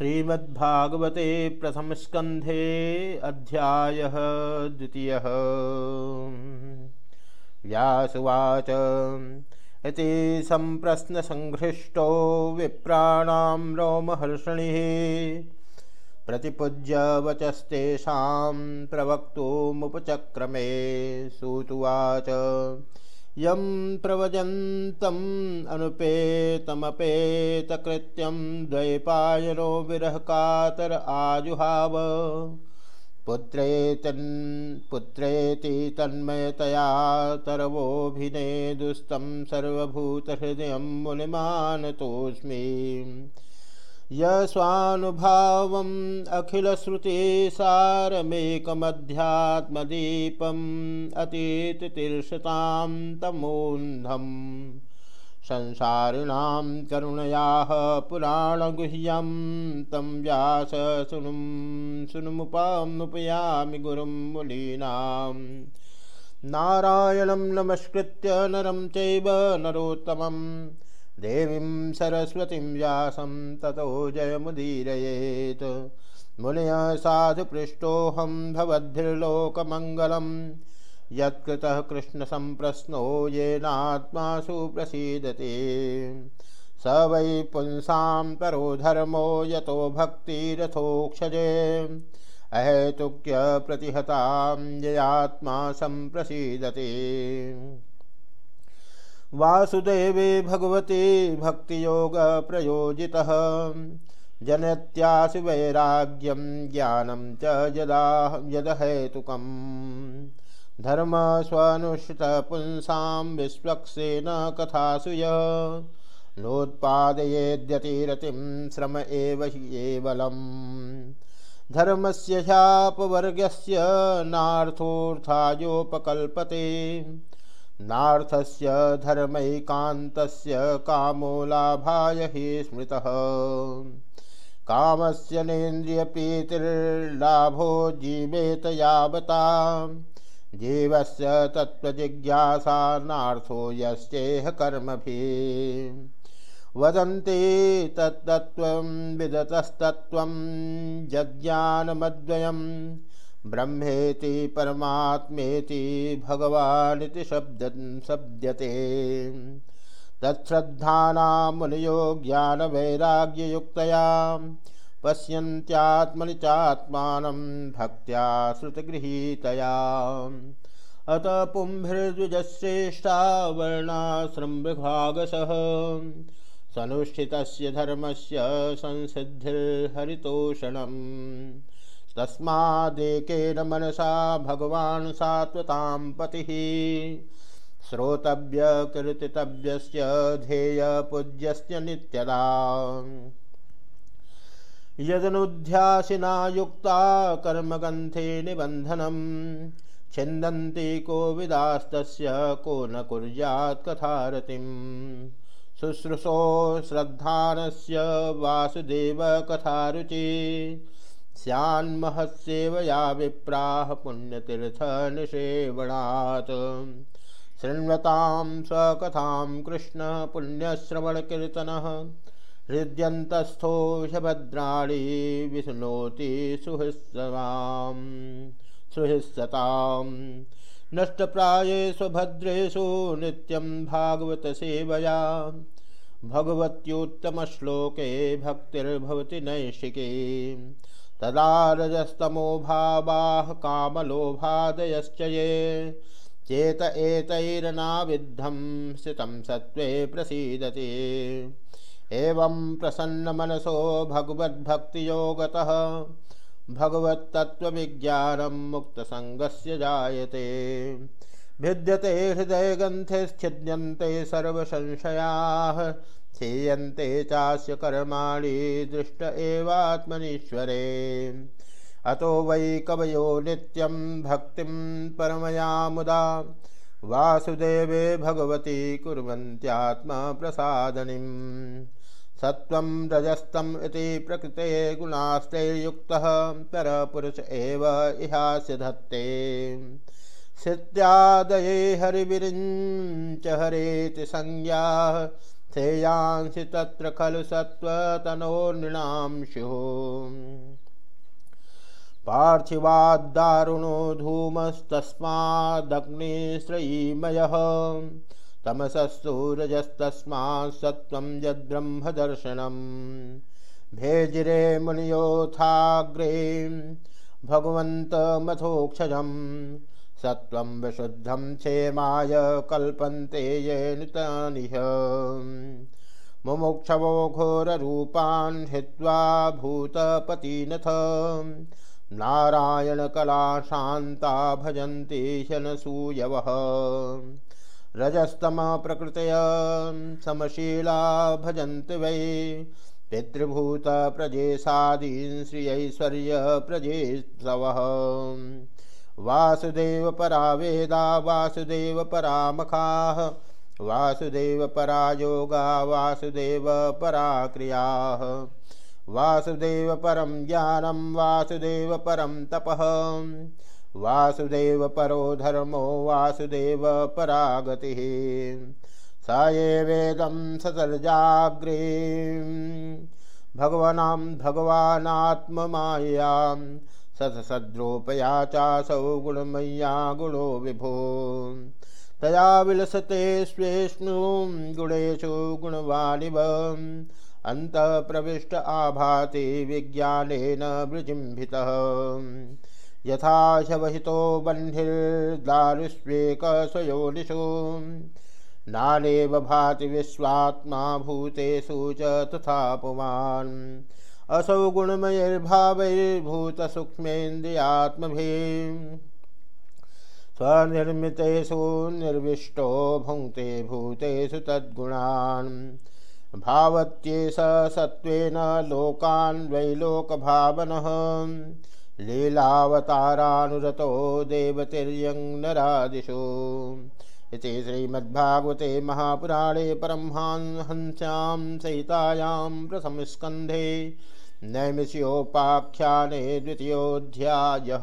श्रीमद्भागवते प्रथमस्कन्धे अध्यायः द्वितीयः। व्यासुवाच इति सम्प्रश्नसङ्घृष्टो विप्राणां रोमहर्षणिः। प्रतिपूज्य वचस्तेषां प्रवक्तुमुपचक्रमे सूतुवाच। यं प्रवजन्तम् अनुपेतमपेतकृत्यं द्वैपायनो विरहकातर आजुहाव। पुत्रेतन् पुत्रेति तन्मयतया तरवोभिनेदुस्तं सर्वभूतहृदयं मुनिमानतोऽस्मि। यस्वानुभावम् अखिलश्रुतिसारमेकमध्यात्मदीपम् अतीततीर्षतां तमोन्धम् संसारिणां करुणयाः पुराणगुह्यं तं व्यास सुनुं सुनुमुपामुपयामि गुरुं मुलीनां नारायणं नमस्कृत्य नरं चैव नरोत्तमम्। देवीं सरस्वतीं व्यासं ततो जयमुदीरयेत्। मुनय साधुपृष्टोऽहं भवद्भिर्लोकमङ्गलम् यत्कृतः कृष्णसम्प्रश्नो येनात्मासु प्रसीदते स वै पुंसां परो धर्मो यतो भक्तिरथोक्षजे। अहेतुक्यप्रतिहतां ययात्मा सम्प्रसीदते। वासुदेवे भगवते भक्तियोगप्रयोजितः जनत्यासु वैराग्यं ज्ञानं च यदा यदहेतुकम्। धर्म स्वनुष्ठितपुंसां विस्वक्सेन कथासु य श्रम एव एवलम् धर्मस्य ह्यापवर्गस्य नार्थोऽर्थायोपकल्पते नार्थस्य धर्मैकान्तस्य कामो लाभाय स्मृतः। कामस्य नेन्द्रियप्रीतिर्लाभो जीवेत यावता। जीवस्य तत्त्वजिज्ञासा नार्थो यस्येह कर्मभिः। वदन्ति तत्तत्त्वं विदतस्तत्त्वं यज्ञानमद्वयम्। ब्रह्मेति परमात्मेति भगवानिति शब्द शब्दते तत्श्रद्धाना मुनयो ज्ञानवैराग्ययुक्तया पश्यन्त्यात्मनि चात्मानं भक्त्या श्रुतगृहीतया। अत पुंभिर्द्विजश्रेष्ठा वर्णाश्रमविभागसः सनुष्ठितस्य धर्मस्य संसिद्धिर्हरितोषणम्। तस्मादेकेन मनसा भगवान् सात्वतां पतिः। श्रोतव्यकीर्तितव्यस्य ध्येयपूज्यस्य नित्यदा। यदनुध्यासिना युक्ता कर्मगन्थे छिन्दन्ति को विदास्तस्य को न कुर्यात् कथारतिम्। शुश्रूषो श्रद्धानस्य वासुदेवकथारुचि स्यान्महत्सेवया विप्राः पुण्यतीर्थनिषेवणात्। शृण्वतां स्वकथां कृष्णपुण्यश्रवणकीर्तनः हृद्यन्तस्थो ह्यभद्राणि विशृणोति सुहृत्सवां सुहृत्सतां। नष्टप्रायेषु भद्रेषु नित्यं भागवतसेवया। भगवत्युत्तमश्लोके भक्तिर्भवति नैशिके तदा रजस्तमो भावाः कामलोभादयश्च ये। चेत एतैरनाविद्धं स्थितं सत्त्वे प्रसीदति। एवं प्रसन्नमनसो भगवद्भक्तियोगतः भगवत्तत्त्वविज्ञानं मुक्तसङ्गस्य जायते। भिद्यते हृदयग्रन्थे स्थिद्यन्ते सर्वसंशयाः क्षीयन्ते चास्य कर्माणि दृष्ट एवात्मनीश्वरे। अतो वै कवयो नित्यं भक्तिं परमया मुदा वासुदेवे भगवती कुर्वन्त्यात्मप्रसादनीं सत्त्वं रजस्तम् इति प्रकृते गुणास्तैर्युक्तः परपुरुष एव इहास्य धत्ते। सित्यादये हरिविरिञ्च हरेति संज्ञाः श्रेयांसि तत्र खलु सत्त्वतनोर्नृणां स्युः पार्थिवाद्दारुणो धूमस्तस्मादग्निश्रयीमयः। तमसस्तूरजस्तस्मात् सत्त्वं यद्ब्रह्मदर्शनम्। भेजिरे मुनियोथाग्रे भगवन्तमथोक्षजम्। सत्त्वं विशुद्धं क्षेमाय कल्पन्ते येन तानिह मुमुक्षवो घोररूपान् हित्वा भूतपतिनथ। नारायणकला शान्ता भजन्ति शनसूयवः। रजस्तमप्रकृतय समशीला भजन्ति वै। पितृभूतप्रजेशादीन् श्रियैश्वर्यप्रजेशवः वासुदेव परा वेदा वासुदेव परामखाः, वासुदेव परा योगा वासुदेव परा क्रियाः वासुदेव परं ज्ञानं, वासुदेव परं तपः। वासुदेव परो धर्मो, वासुदेव परा गतिः स ये वेदं ससर्जाग्रे। भगवनां भगवानात्ममायां सत्सद्रोपया चासौ गुणमय्या गुणो विभो। तया विलसते स्वेष्णु गुणेषु गुणवानिव अन्तः प्रविष्ट आभाति विज्ञानेन वृजिम्भितः। यथा शवहितो बह्निर्दारुष्वेकस्वयोनिषु नानेव भाति विश्वात्मा भूतेषु च तथा पुमान्। असौ गुणमयैर्भावैर्भूतसूक्ष्मेन्द्रियात्मभिः स्वनिर्मितेषु निर्विष्टो भुङ्क्ते भूतेषु तद्गुणान् भावत्येष सत्त्वेन लोकान् वैलोकभावनः लीलावतारानुरतो देवतिर्यङ् नरादिषु इति श्रीमद्भागवते महापुराणे परमहंस्यां सहितायां प्रथमस्कन्धे नैमिषयोपाख्याने द्वितीयोऽध्यायः।